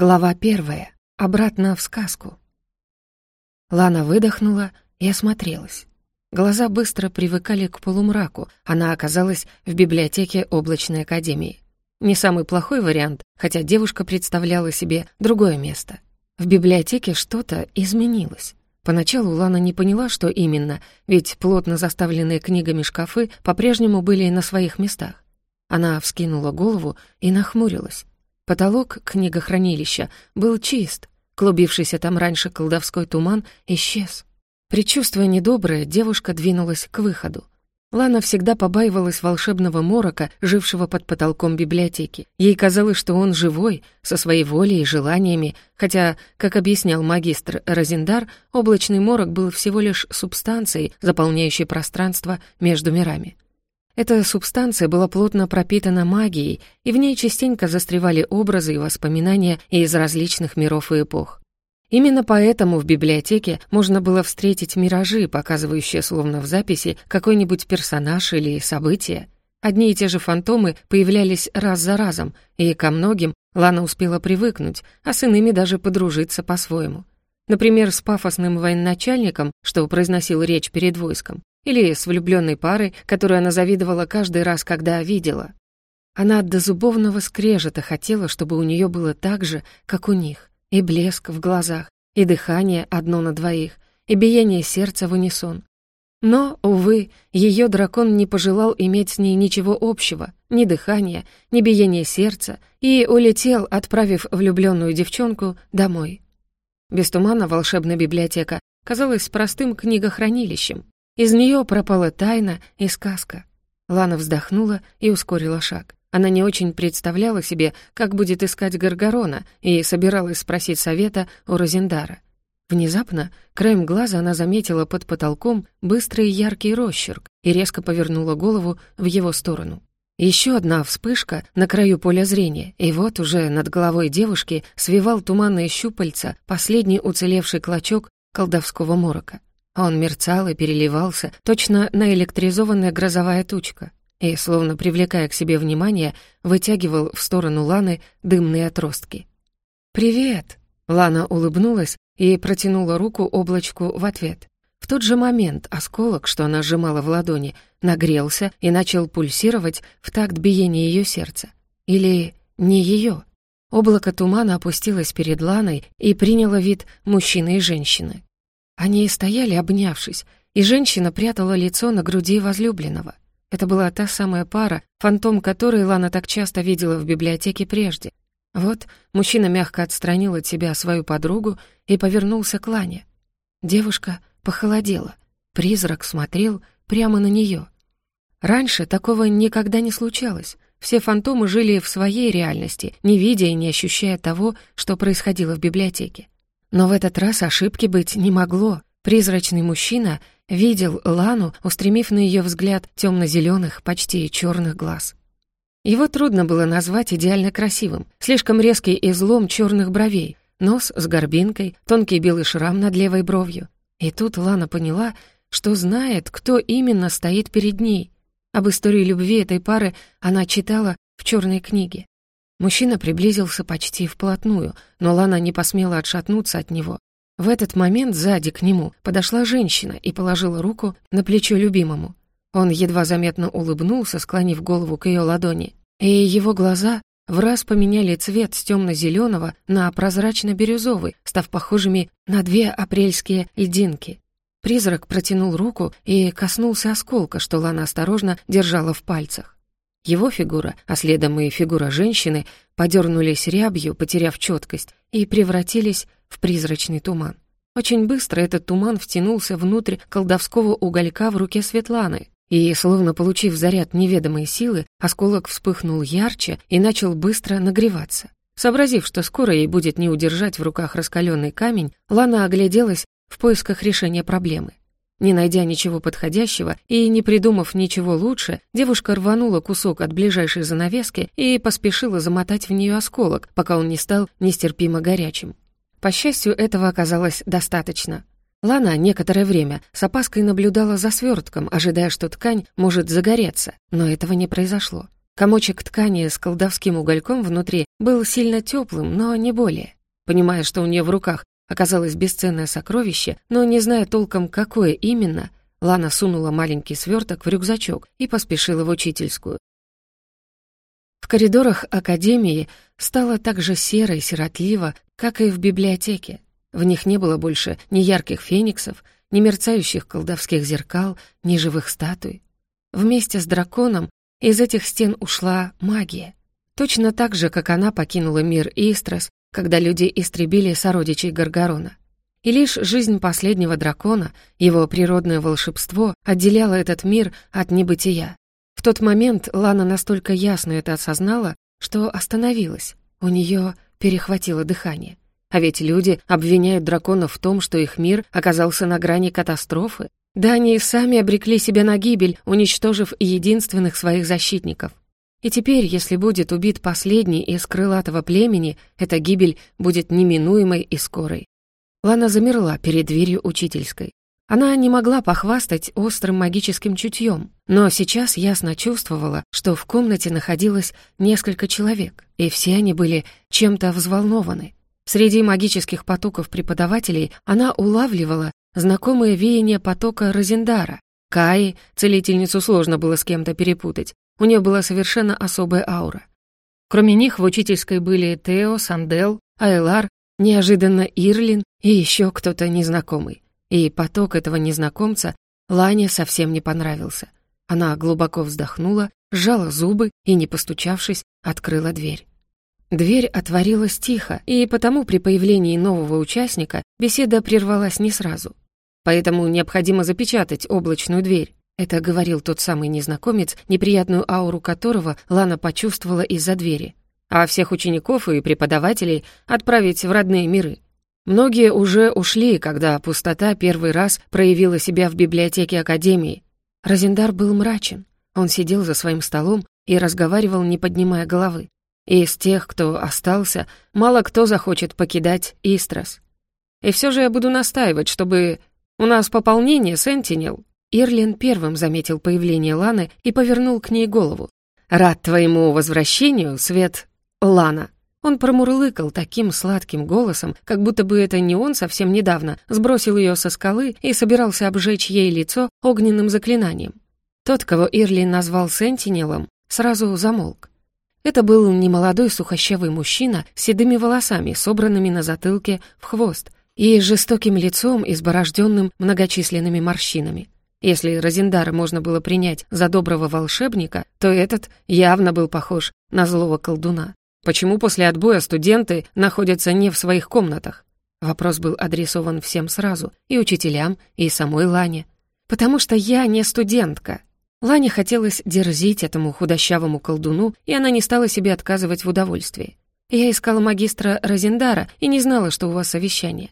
Глава первая. Обратно в сказку. Лана выдохнула и осмотрелась. Глаза быстро привыкали к полумраку. Она оказалась в библиотеке облачной академии. Не самый плохой вариант, хотя девушка представляла себе другое место. В библиотеке что-то изменилось. Поначалу Лана не поняла, что именно, ведь плотно заставленные книгами шкафы по-прежнему были на своих местах. Она вскинула голову и нахмурилась. Потолок книгохранилища был чист, клубившийся там раньше колдовской туман исчез. Причувствуя недоброе, девушка двинулась к выходу. Лана всегда побаивалась волшебного морока, жившего под потолком библиотеки. Ей казалось, что он живой, со своей волей и желаниями, хотя, как объяснял магистр Розендар, облачный морок был всего лишь субстанцией, заполняющей пространство между мирами. Эта субстанция была плотно пропитана магией, и в ней частенько застревали образы и воспоминания из различных миров и эпох. Именно поэтому в библиотеке можно было встретить миражи, показывающие словно в записи какой-нибудь персонаж или событие. Одни и те же фантомы появлялись раз за разом, и ко многим Лана успела привыкнуть, а с иными даже подружиться по-своему. Например, с пафосным военачальником, что произносил речь перед войском, или с влюбленной парой, которую она завидовала каждый раз, когда видела. Она до зубовного скрежета хотела, чтобы у нее было так же, как у них. И блеск в глазах, и дыхание одно на двоих, и биение сердца в унисон. Но, увы, ее дракон не пожелал иметь с ней ничего общего, ни дыхания, ни биения сердца, и улетел, отправив влюбленную девчонку домой. Без тумана волшебная библиотека казалась простым книгохранилищем, из нее пропала тайна и сказка. Лана вздохнула и ускорила шаг. Она не очень представляла себе, как будет искать Гаргарона, и собиралась спросить совета у Розендара. Внезапно, краем глаза она заметила под потолком быстрый яркий росчерк и резко повернула голову в его сторону. Еще одна вспышка на краю поля зрения, и вот уже над головой девушки свивал туманные щупальца последний уцелевший клочок колдовского морока. Он мерцал и переливался, точно наэлектризованная грозовая тучка, и, словно привлекая к себе внимание, вытягивал в сторону Ланы дымные отростки. «Привет!» — Лана улыбнулась и протянула руку облачку в ответ. В тот же момент осколок, что она сжимала в ладони, нагрелся и начал пульсировать в такт биения ее сердца. Или не ее. Облако тумана опустилось перед Ланой и приняло вид мужчины и женщины. Они стояли, обнявшись, и женщина прятала лицо на груди возлюбленного. Это была та самая пара, фантом которой Лана так часто видела в библиотеке прежде. Вот мужчина мягко отстранил от себя свою подругу и повернулся к Лане. Девушка похолодела. Призрак смотрел прямо на нее. Раньше такого никогда не случалось. Все фантомы жили в своей реальности, не видя и не ощущая того, что происходило в библиотеке. Но в этот раз ошибки быть не могло. Призрачный мужчина видел Лану, устремив на ее взгляд темно-зеленых, почти черных глаз. Его трудно было назвать идеально красивым. Слишком резкий излом черных бровей, нос с горбинкой, тонкий белый шрам над левой бровью. И тут Лана поняла, что знает, кто именно стоит перед ней. Об истории любви этой пары она читала в черной книге. Мужчина приблизился почти вплотную, но Лана не посмела отшатнуться от него. В этот момент сзади к нему подошла женщина и положила руку на плечо любимому. Он едва заметно улыбнулся, склонив голову к ее ладони, и его глаза в раз поменяли цвет с темно-зеленого на прозрачно-бирюзовый, став похожими на две апрельские льдинки. Призрак протянул руку и коснулся осколка, что Лана осторожно держала в пальцах. Его фигура, а следом и фигура женщины, подернулись рябью, потеряв четкость, и превратились в призрачный туман. Очень быстро этот туман втянулся внутрь колдовского уголька в руке Светланы, и, словно получив заряд неведомой силы, осколок вспыхнул ярче и начал быстро нагреваться. Сообразив, что скоро ей будет не удержать в руках раскаленный камень, Лана огляделась в поисках решения проблемы. Не найдя ничего подходящего и не придумав ничего лучше, девушка рванула кусок от ближайшей занавески и поспешила замотать в нее осколок, пока он не стал нестерпимо горячим. По счастью, этого оказалось достаточно. Лана некоторое время с опаской наблюдала за свертком, ожидая, что ткань может загореться, но этого не произошло. Комочек ткани с колдовским угольком внутри был сильно теплым, но не более. Понимая, что у нее в руках оказалось бесценное сокровище, но не зная толком, какое именно, Лана сунула маленький сверток в рюкзачок и поспешила в учительскую. В коридорах академии стало так же серо и сиротливо, как и в библиотеке. В них не было больше ни ярких фениксов, ни мерцающих колдовских зеркал, ни живых статуй. Вместе с драконом из этих стен ушла магия. Точно так же, как она покинула мир Истрас, когда люди истребили сородичей Гаргарона. И лишь жизнь последнего дракона, его природное волшебство, отделяло этот мир от небытия. В тот момент Лана настолько ясно это осознала, что остановилась. У нее перехватило дыхание. А ведь люди обвиняют драконов в том, что их мир оказался на грани катастрофы. Да они и сами обрекли себя на гибель, уничтожив единственных своих защитников. И теперь, если будет убит последний из крылатого племени, эта гибель будет неминуемой и скорой. Лана замерла перед дверью учительской. Она не могла похвастать острым магическим чутьем, но сейчас ясно чувствовала, что в комнате находилось несколько человек, и все они были чем-то взволнованы. Среди магических потоков преподавателей она улавливала знакомые веяния потока Розендара. Каи, целительницу сложно было с кем-то перепутать, у нее была совершенно особая аура. Кроме них в учительской были Тео, Сандел, Айлар, неожиданно Ирлин и еще кто-то незнакомый. И поток этого незнакомца Лане совсем не понравился. Она глубоко вздохнула, сжала зубы и, не постучавшись, открыла дверь. Дверь отворилась тихо, и потому при появлении нового участника беседа прервалась не сразу. Поэтому необходимо запечатать облачную дверь. Это говорил тот самый незнакомец, неприятную ауру которого Лана почувствовала из-за двери. А всех учеников и преподавателей отправить в родные миры. Многие уже ушли, когда пустота первый раз проявила себя в библиотеке Академии. Розендар был мрачен. Он сидел за своим столом и разговаривал, не поднимая головы. И из тех, кто остался, мало кто захочет покидать Истрас. И все же я буду настаивать, чтобы... У нас пополнение, Сентинел. Ирлин первым заметил появление Ланы и повернул к ней голову. «Рад твоему возвращению, Свет Лана». Он промурлыкал таким сладким голосом, как будто бы это не он совсем недавно сбросил ее со скалы и собирался обжечь ей лицо огненным заклинанием. Тот, кого Ирлин назвал Сентинелом, сразу замолк. Это был немолодой сухощавый мужчина с седыми волосами, собранными на затылке в хвост, и жестоким лицом, изборожденным многочисленными морщинами. Если Розендара можно было принять за доброго волшебника, то этот явно был похож на злого колдуна. Почему после отбоя студенты находятся не в своих комнатах? Вопрос был адресован всем сразу, и учителям, и самой Лане. «Потому что я не студентка», Лане хотелось дерзить этому худощавому колдуну, и она не стала себе отказывать в удовольствии. «Я искала магистра Розендара и не знала, что у вас совещание».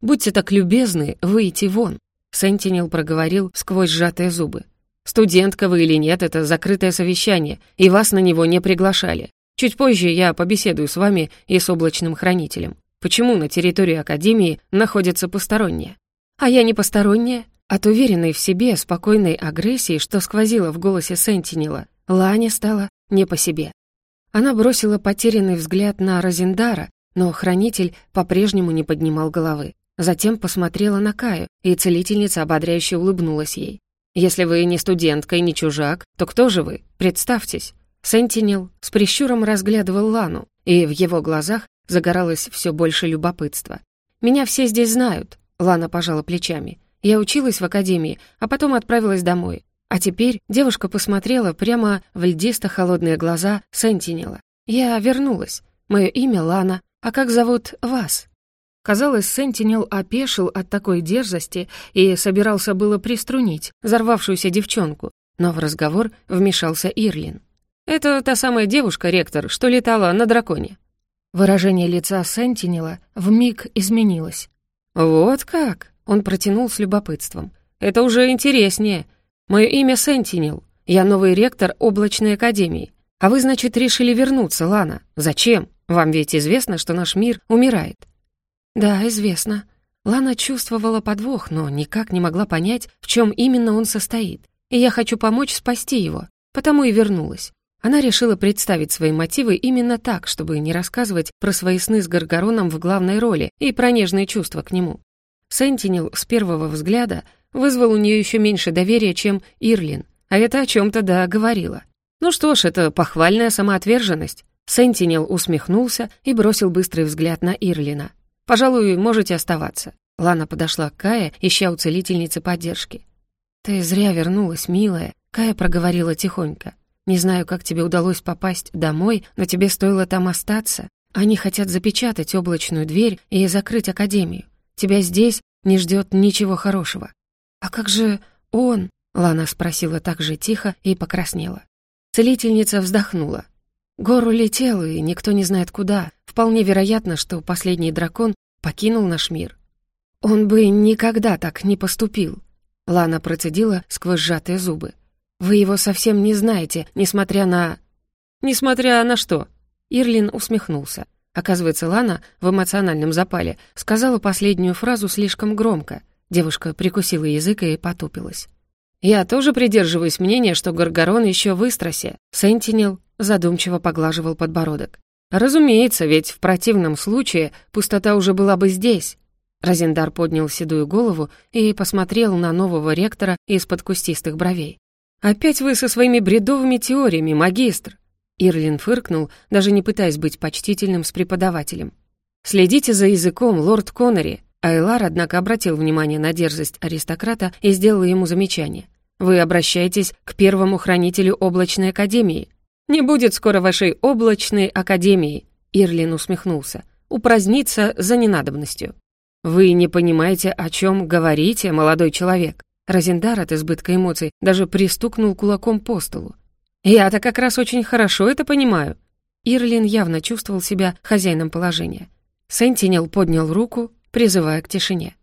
«Будьте так любезны выйти вон», — Сентинел проговорил сквозь сжатые зубы. «Студентка вы или нет, это закрытое совещание, и вас на него не приглашали. Чуть позже я побеседую с вами и с облачным хранителем. Почему на территории Академии находятся посторонние?» «А я не посторонняя», от уверенной в себе, спокойной агрессии, что сквозило в голосе Сентинела, Лане стало не по себе. Она бросила потерянный взгляд на Розендара, но хранитель по-прежнему не поднимал головы. Затем посмотрела на Каю, и целительница ободряюще улыбнулась ей. «Если вы не студентка и не чужак, то кто же вы? Представьтесь». Сентинел с прищуром разглядывал Лану, и в его глазах загоралось все больше любопытства. «Меня все здесь знают», — Лана пожала плечами. Я училась в академии, а потом отправилась домой. А теперь девушка посмотрела прямо в льдисто-холодные глаза Сентинела. Я вернулась. Мое имя Лана. А как зовут вас? Казалось, Сентинел опешил от такой дерзости и собирался было приструнить взорвавшуюся девчонку, но в разговор вмешался Ирлин. «Это та самая девушка, ректор, что летала на драконе». Выражение лица Сентинела вмиг изменилось. «Вот как?» Он протянул с любопытством. «Это уже интереснее. Мое имя Сентинел. Я новый ректор облачной академии. А вы, значит, решили вернуться, Лана? Зачем? Вам ведь известно, что наш мир умирает». «Да, известно». Лана чувствовала подвох, но никак не могла понять, в чем именно он состоит. И я хочу помочь спасти его, потому и вернулась. Она решила представить свои мотивы именно так, чтобы не рассказывать про свои сны с Гаргароном в главной роли и про нежные чувства к нему. Сентинел с первого взгляда вызвал у нее еще меньше доверия, чем Ирлин, а это о чем-то да говорило. Ну что ж, это похвальная самоотверженность. Сентинел усмехнулся и бросил быстрый взгляд на Ирлина. «Пожалуй, можете оставаться». Лана подошла к Кае, ища у целительницы поддержки. «Ты зря вернулась, милая», — Кая проговорила тихонько. «Не знаю, как тебе удалось попасть домой, но тебе стоило там остаться. Они хотят запечатать облачную дверь и закрыть Академию. Тебя здесь не ждет ничего хорошего». «А как же он?» — Лана спросила так же тихо и покраснела. Целительница вздохнула. Гор улетел, и никто не знает куда. Вполне вероятно, что последний дракон покинул наш мир. Он бы никогда так не поступил. Лана процедила сквозь сжатые зубы. Вы его совсем не знаете, несмотря на... Несмотря на что? Ирлин усмехнулся. Оказывается, Лана в эмоциональном запале сказала последнюю фразу слишком громко. Девушка прикусила язык и потупилась. «Я тоже придерживаюсь мнения, что Гаргорон еще в Истросе. Сентинел задумчиво поглаживал подбородок. «Разумеется, ведь в противном случае пустота уже была бы здесь». Розендар поднял седую голову и посмотрел на нового ректора из-под кустистых бровей. «Опять вы со своими бредовыми теориями, магистр!» Ирлин фыркнул, даже не пытаясь быть почтительным с преподавателем. «Следите за языком, лорд Коннери!» Айлар, однако, обратил внимание на дерзость аристократа и сделал ему замечание. «Вы обращаетесь к первому хранителю облачной академии. «Не будет скоро вашей облачной академии», — Ирлин усмехнулся, «упраздниться за ненадобностью». «Вы не понимаете, о чем говорите, молодой человек». Розендар от избытка эмоций даже пристукнул кулаком по столу. «Я-то как раз очень хорошо это понимаю». Ирлин явно чувствовал себя хозяином положения. Сентинел поднял руку, призывая к тишине.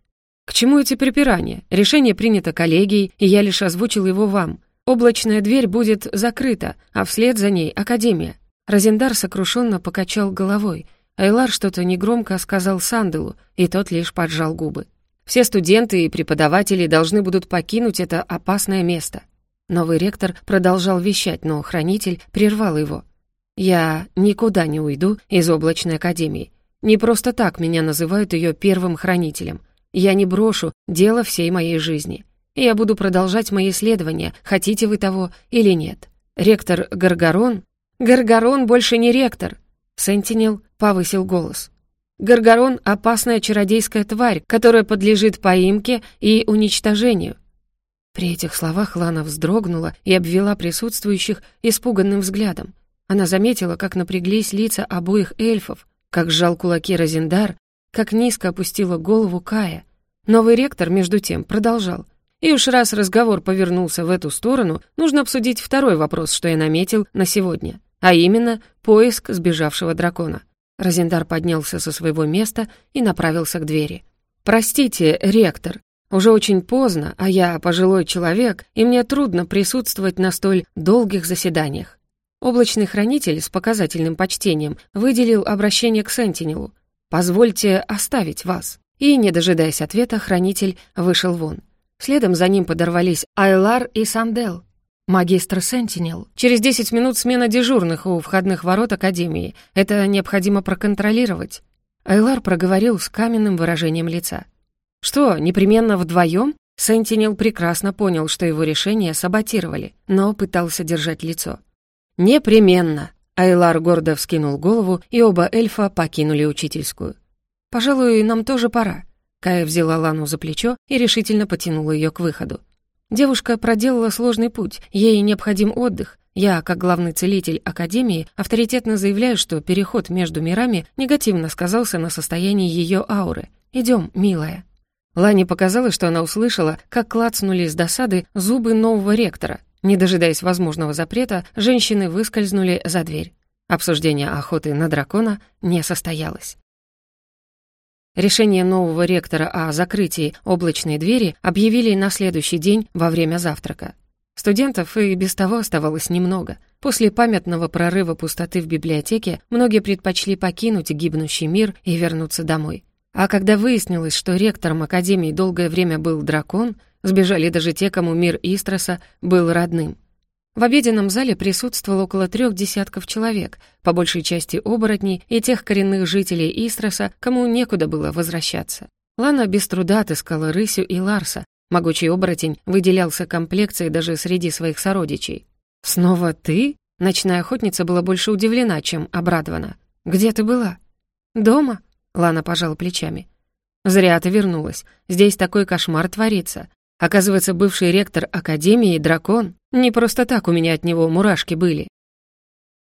«К чему эти припирания? Решение принято коллегией, и я лишь озвучил его вам. Облачная дверь будет закрыта, а вслед за ней — Академия. Розендар сокрушенно покачал головой. Айлар что-то негромко сказал Санделу, и тот лишь поджал губы. Все студенты и преподаватели должны будут покинуть это опасное место. Новый ректор продолжал вещать, но хранитель прервал его. «Я никуда не уйду из облачной академии. Не просто так меня называют ее первым хранителем. Я не брошу дело всей моей жизни. Я буду продолжать мои исследования, хотите вы того или нет. Ректор Гаргарон... Гаргарон больше не ректор. Сентинел повысил голос. Гаргарон — опасная чародейская тварь, которая подлежит поимке и уничтожению. При этих словах Лана вздрогнула и обвела присутствующих испуганным взглядом. Она заметила, как напряглись лица обоих эльфов, как сжал кулаки Розендар, как низко опустила голову Кая. Новый ректор, между тем, продолжал — и уж раз разговор повернулся в эту сторону, нужно обсудить второй вопрос, что я наметил на сегодня, а именно поиск сбежавшего дракона. Розендар поднялся со своего места и направился к двери. «Простите, ректор, уже очень поздно, а я пожилой человек, и мне трудно присутствовать на столь долгих заседаниях». Облачный хранитель с показательным почтением выделил обращение к Сентинелу. «Позвольте оставить вас». И, не дожидаясь ответа, хранитель вышел вон. Следом за ним подорвались Айлар и Сандел. Магистр Сентинел. Через 10 минут смена дежурных у входных ворот Академии. Это необходимо проконтролировать. Айлар проговорил с каменным выражением лица. «Что, непременно вдвоем?» Сентинел прекрасно понял, что его решение саботировали, но пытался держать лицо. «Непременно!» Айлар гордо вскинул голову, и оба эльфа покинули учительскую. «Пожалуй, нам тоже пора. Кая взяла Лану за плечо и решительно потянула ее к выходу. Девушка проделала сложный путь, ей необходим отдых. Я, как главный целитель Академии, авторитетно заявляю, что переход между мирами негативно сказался на состоянии ее ауры. Идем, милая». Лане показалось, что она услышала, как клацнули с досады зубы нового ректора. Не дожидаясь возможного запрета, женщины выскользнули за дверь. Обсуждение охоты на дракона не состоялось. Решение нового ректора о закрытии облачной двери объявили на следующий день во время завтрака. Студентов и без того оставалось немного. После памятного прорыва пустоты в библиотеке многие предпочли покинуть гибнущий мир и вернуться домой. А когда выяснилось, что ректором Академии долгое время был дракон, сбежали даже те, кому мир Истроса был родным. В обеденном зале присутствовало около трех десятков человек, по большей части оборотней и тех коренных жителей Истроса, кому некуда было возвращаться. Лана без труда отыскала Рысю и Ларса. Могучий оборотень выделялся комплекцией даже среди своих сородичей. «Снова ты?» Ночная охотница была больше удивлена, чем обрадована. «Где ты была?» «Дома», — Лана пожала плечами. «Зря ты вернулась. Здесь такой кошмар творится. Оказывается, бывший ректор Академии — дракон. Не просто так у меня от него мурашки были.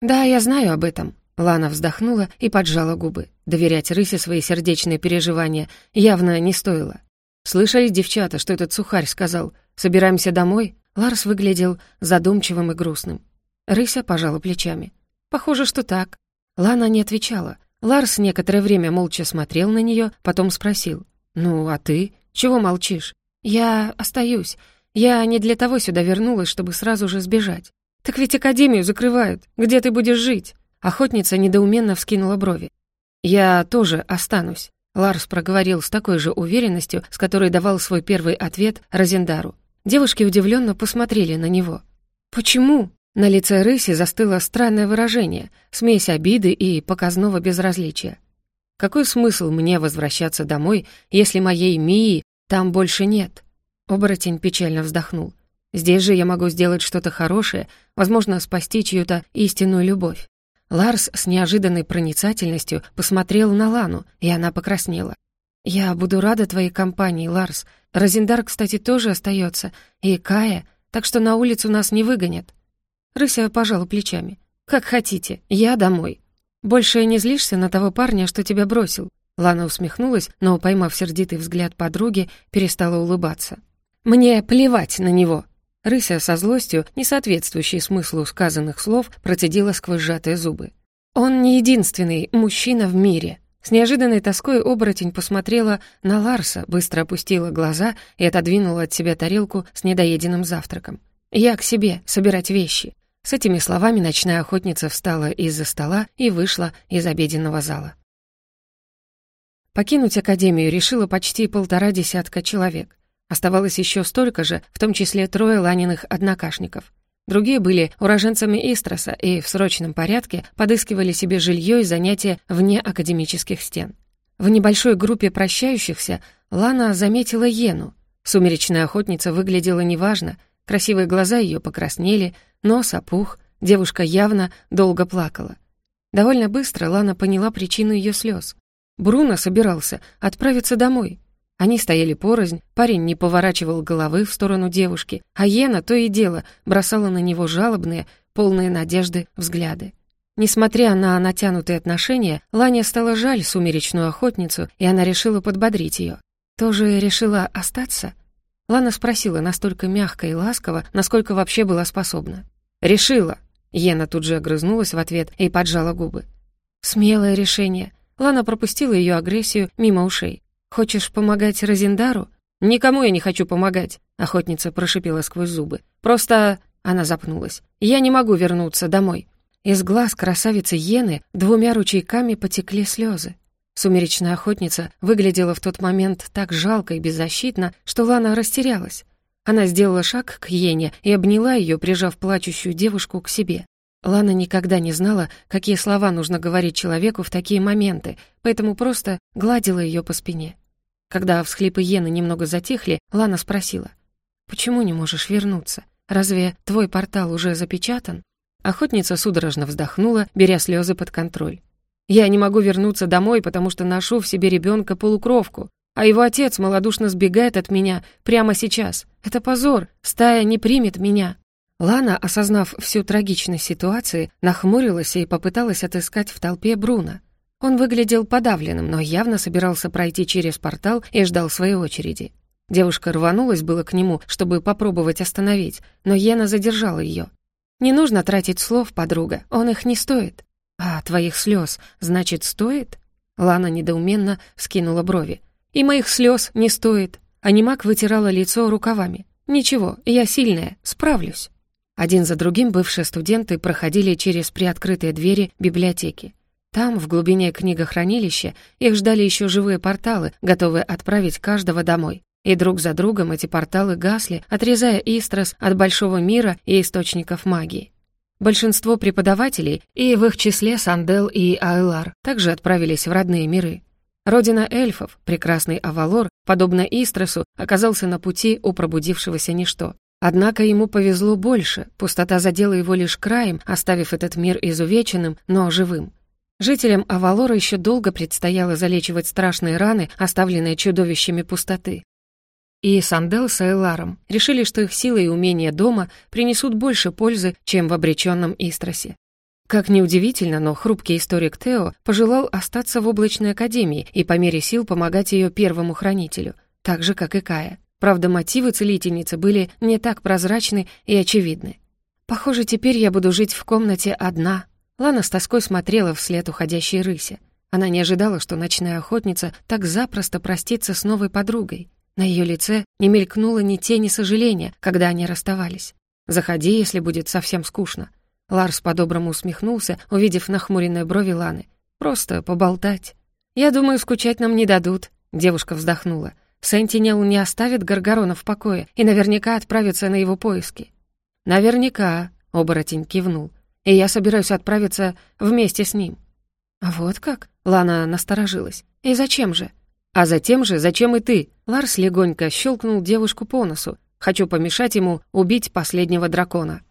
«Да, я знаю об этом», — Лана вздохнула и поджала губы. Доверять Рысе свои сердечные переживания явно не стоило. «Слышали, девчата, что этот сухарь сказал? Собираемся домой?» Ларс выглядел задумчивым и грустным. Рыся пожала плечами. «Похоже, что так». Лана не отвечала. Ларс некоторое время молча смотрел на нее, потом спросил. «Ну, а ты? Чего молчишь?» «Я остаюсь. Я не для того сюда вернулась, чтобы сразу же сбежать. Так ведь академию закрывают. Где ты будешь жить?» Охотница недоуменно вскинула брови. «Я тоже останусь», — Ларс проговорил с такой же уверенностью, с которой давал свой первый ответ Розендару. Девушки удивленно посмотрели на него. «Почему?» На лице Рыси застыло странное выражение, смесь обиды и показного безразличия. «Какой смысл мне возвращаться домой, если моей Мии там больше нет. Оборотень печально вздохнул. Здесь же я могу сделать что-то хорошее, возможно, спасти чью-то истинную любовь. Ларс с неожиданной проницательностью посмотрел на Лану, и она покраснела. «Я буду рада твоей компании, Ларс. Розендар, кстати, тоже остается, и Кая, так что на улицу нас не выгонят». Рыся пожала плечами. «Как хотите, я домой. Больше не злишься на того парня, что тебя бросил?» Лана усмехнулась, но, поймав сердитый взгляд подруги, перестала улыбаться. «Мне плевать на него!» Рыся со злостью, не соответствующей смыслу сказанных слов, процедила сквозь сжатые зубы. «Он не единственный мужчина в мире!» С неожиданной тоской оборотень посмотрела на Ларса, быстро опустила глаза и отодвинула от себя тарелку с недоеденным завтраком. «Я к себе, собирать вещи». С этими словами ночная охотница встала из-за стола и вышла из обеденного зала. Покинуть академию решило почти полтора десятка человек. Оставалось еще столько же, в том числе трое ланиных однокашников. Другие были уроженцами Истроса и в срочном порядке подыскивали себе жилье и занятия вне академических стен. В небольшой группе прощающихся Лана заметила Йену. Сумеречная охотница выглядела неважно, красивые глаза ее покраснели, нос опух, девушка явно долго плакала. Довольно быстро Лана поняла причину ее слез. Бруно собирался отправиться домой. Они стояли порознь, парень не поворачивал головы в сторону девушки, а Ена то и дело бросала на него жалобные, полные надежды взгляды. Несмотря на натянутые отношения, Лане стало жаль сумеречную охотницу, и она решила подбодрить ее. «Тоже решила остаться?» Лана спросила настолько мягко и ласково, насколько вообще была способна. «Решила!» Ена тут же огрызнулась в ответ и поджала губы. «Смелое решение. Лана пропустила ее агрессию мимо ушей. «Хочешь помогать Розендару?» «Никому я не хочу помогать», — охотница прошипела сквозь зубы. «Просто...» — она запнулась. «Я не могу вернуться домой». Из глаз красавицы Йены двумя ручейками потекли слезы. Сумеречная охотница выглядела в тот момент так жалко и беззащитно, что Лана растерялась. Она сделала шаг к Йене и обняла ее, прижав плачущую девушку к себе. Лана никогда не знала, какие слова нужно говорить человеку в такие моменты, поэтому просто гладила ее по спине. Когда всхлипы Йены немного затихли, Лана спросила, «Почему не можешь вернуться? Разве твой портал уже запечатан?» Охотница судорожно вздохнула, беря слезы под контроль. «Я не могу вернуться домой, потому что ношу в себе ребенка полукровку, а его отец малодушно сбегает от меня прямо сейчас. Это позор, стая не примет меня». Лана, осознав всю трагичность ситуации, нахмурилась и попыталась отыскать в толпе Бруно. Он выглядел подавленным, но явно собирался пройти через портал и ждал своей очереди. Девушка рванулась было к нему, чтобы попробовать остановить, но Йена задержала ее. «Не нужно тратить слов, подруга, он их не стоит». «А твоих слез, значит, стоит?» Лана недоуменно скинула брови. «И моих слез не стоит». Анимак вытирала лицо рукавами. «Ничего, я сильная, справлюсь». Один за другим бывшие студенты проходили через приоткрытые двери библиотеки. Там, в глубине книгохранилища, их ждали еще живые порталы, готовые отправить каждого домой. И друг за другом эти порталы гасли, отрезая Истрас от большого мира и источников магии. Большинство преподавателей, и в их числе Сандел и Айлар, также отправились в родные миры. Родина эльфов, прекрасный Авалор, подобно Истрасу, оказался на пути у пробудившегося ничто. Однако ему повезло больше, пустота задела его лишь краем, оставив этот мир изувеченным, но живым. Жителям Авалора еще долго предстояло залечивать страшные раны, оставленные чудовищами пустоты. И Сандел с Эйларом решили, что их силы и умения дома принесут больше пользы, чем в обреченном Истросе. Как ни удивительно, но хрупкий историк Тео пожелал остаться в облачной академии и по мере сил помогать ее первому хранителю, так же, как и Кая. Правда, мотивы целительницы были не так прозрачны и очевидны. «Похоже, теперь я буду жить в комнате одна». Лана с тоской смотрела вслед уходящей рыси. Она не ожидала, что ночная охотница так запросто простится с новой подругой. На ее лице не мелькнуло ни тени сожаления, когда они расставались. «Заходи, если будет совсем скучно», Ларс по-доброму усмехнулся, увидев нахмуренные брови Ланы. «Просто поболтать». «Я думаю, скучать нам не дадут», — девушка вздохнула. «Сентинел не оставит Гаргорона в покое и наверняка отправится на его поиски». «Наверняка», — оборотень кивнул. «И я собираюсь отправиться вместе с ним». «А вот как?» — Лана насторожилась. «И зачем же?» «А затем же, зачем и ты?» Ларс легонько щелкнул девушку по носу. «Хочу помешать ему убить последнего дракона».